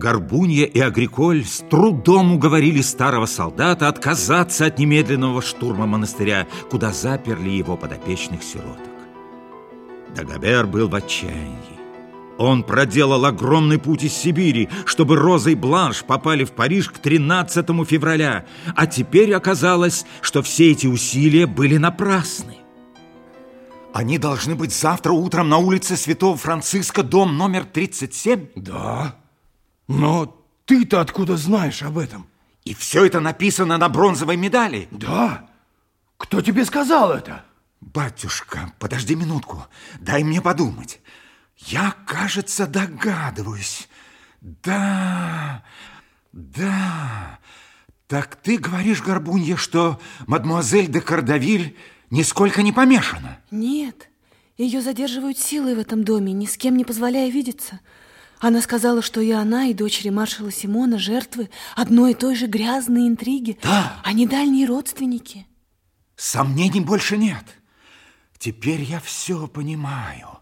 Горбунья и Агриколь с трудом уговорили старого солдата отказаться от немедленного штурма монастыря, куда заперли его подопечных сироток. Дагобер был в отчаянии. Он проделал огромный путь из Сибири, чтобы Роза и Бланш попали в Париж к 13 февраля, а теперь оказалось, что все эти усилия были напрасны. Они должны быть завтра утром на улице Святого Франциска, дом номер 37? Да, но ты-то откуда знаешь об этом? И все это написано на бронзовой медали? Да. Кто тебе сказал это? Батюшка, подожди минутку, дай мне подумать. Я, кажется, догадываюсь. Да, да. Так ты говоришь, Горбунья, что мадемуазель де Кардавиль нисколько не помешана? Нет, ее задерживают силой в этом доме, ни с кем не позволяя видеться. Она сказала, что и она, и дочери маршала Симона жертвы одной и той же грязной интриги. Да. Они дальние родственники. Сомнений больше нет. Теперь я все понимаю.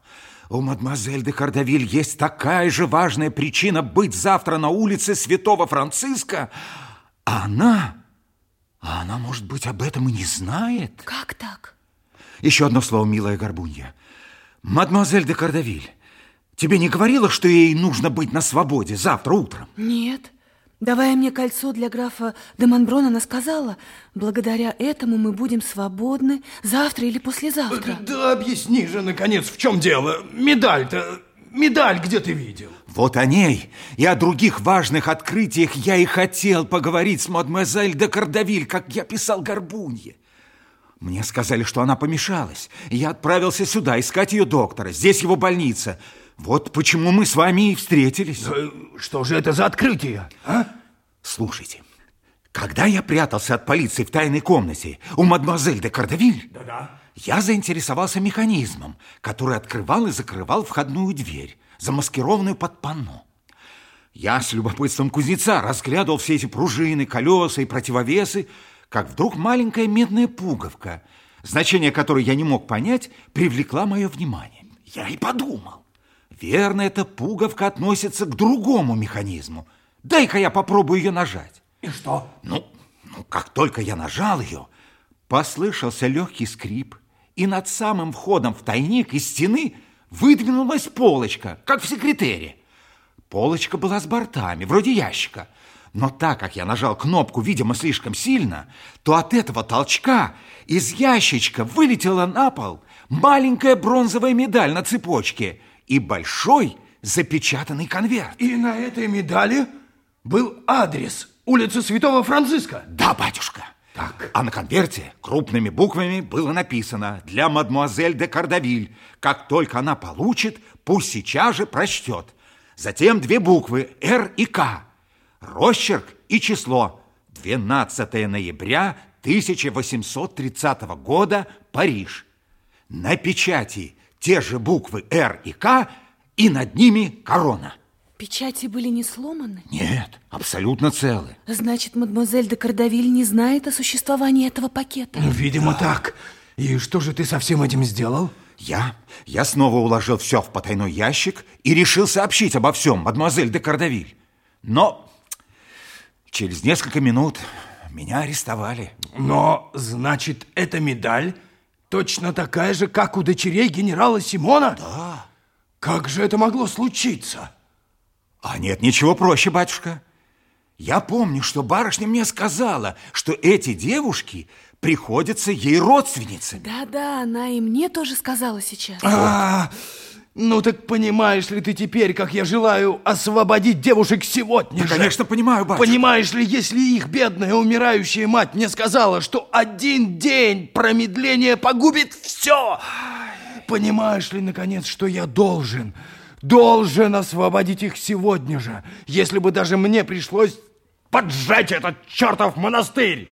У мадемуазель де Кардавиль есть такая же важная причина быть завтра на улице Святого Франциска, а она... А она, может быть, об этом и не знает? Как так? Еще одно слово, милая Горбунья. Мадемуазель де Кардавиль, тебе не говорила, что ей нужно быть на свободе завтра утром? Нет. Давая мне кольцо для графа де Монброн, она сказала, благодаря этому мы будем свободны завтра или послезавтра. Да, да объясни же, наконец, в чем дело. Медаль-то, медаль где ты видел? Вот о ней и о других важных открытиях я и хотел поговорить с мадемуазель де Кардавиль, как я писал Горбунье. Мне сказали, что она помешалась, и я отправился сюда искать ее доктора. Здесь его больница – вот почему мы с вами и встретились. Что же это за открытие, а? Слушайте, когда я прятался от полиции в тайной комнате у мадемуазель де Кардавиль, да -да. я заинтересовался механизмом, который открывал и закрывал входную дверь, замаскированную под панно. Я с любопытством кузнеца разглядывал все эти пружины, колеса и противовесы, как вдруг маленькая медная пуговка, значение которой я не мог понять, привлекла мое внимание. Я и подумал. Верно, эта пуговка относится к другому механизму. Дай-ка я попробую ее нажать. И что? Ну, ну, как только я нажал ее, послышался легкий скрип, и над самым входом в тайник из стены выдвинулась полочка, как в секретере. Полочка была с бортами, вроде ящика. Но так как я нажал кнопку, видимо, слишком сильно, то от этого толчка из ящичка вылетела на пол маленькая бронзовая медаль на цепочке – и большой запечатанный конверт. И на этой медали был адрес улицы Святого Франциска? Да, батюшка. Так. А на конверте крупными буквами было написано «Для мадмуазель де Кардавиль». Как только она получит, пусть сейчас же прочтет. Затем две буквы «Р» и «К». Росчерк и число. 12 ноября 1830 года, Париж. На печати те же буквы «Р» и «К», и над ними корона. Печати были не сломаны? Нет, абсолютно целы. Значит, мадемуазель де Кардавиль не знает о существовании этого пакета? Ну, видимо, да. так. И что же ты со всем этим сделал? Я? Я снова уложил все в потайной ящик и решил сообщить обо всем мадемуазель де Кардавиль. Но через несколько минут меня арестовали. Но, значит, эта медаль Точно такая же, как у дочерей генерала Симона? Да. Как же это могло случиться? А нет, ничего проще, батюшка. Я помню, что барышня мне сказала, что эти девушки приходятся ей родственницами. Да-да, она и мне тоже сказала сейчас. А, -а, -а ну так понимаешь ли ты теперь, как я желаю освободить девушек сегодня да, же? конечно, понимаю, батюшка. Понимаешь ли, если их бедная умирающая мать мне сказала, что один день промедления погубит все. Понимаешь ли, наконец, что я должен, должен освободить их сегодня же, если бы даже мне пришлось поджечь этот чертов монастырь.